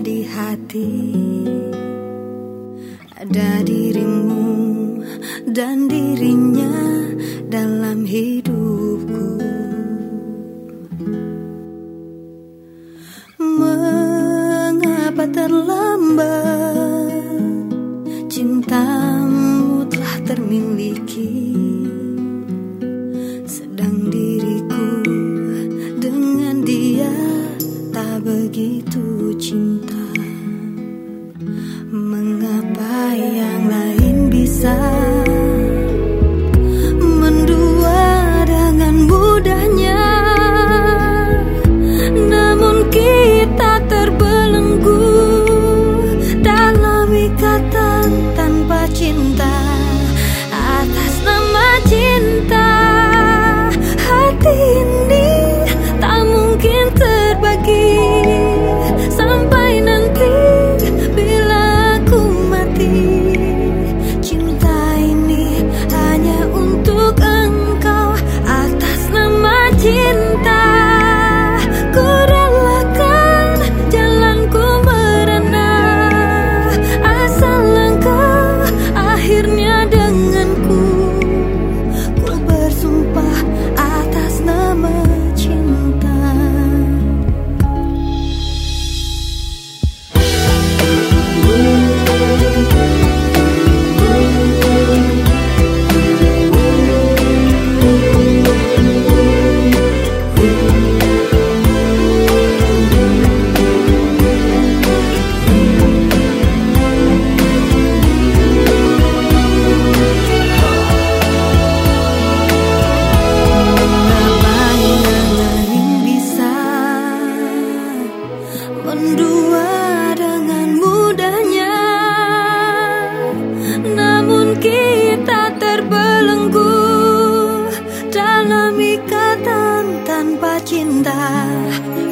di hati. Ada dirimu dan dirinya dalam hidup. Mengapa yang lain bisa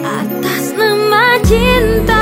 atas nama cinta.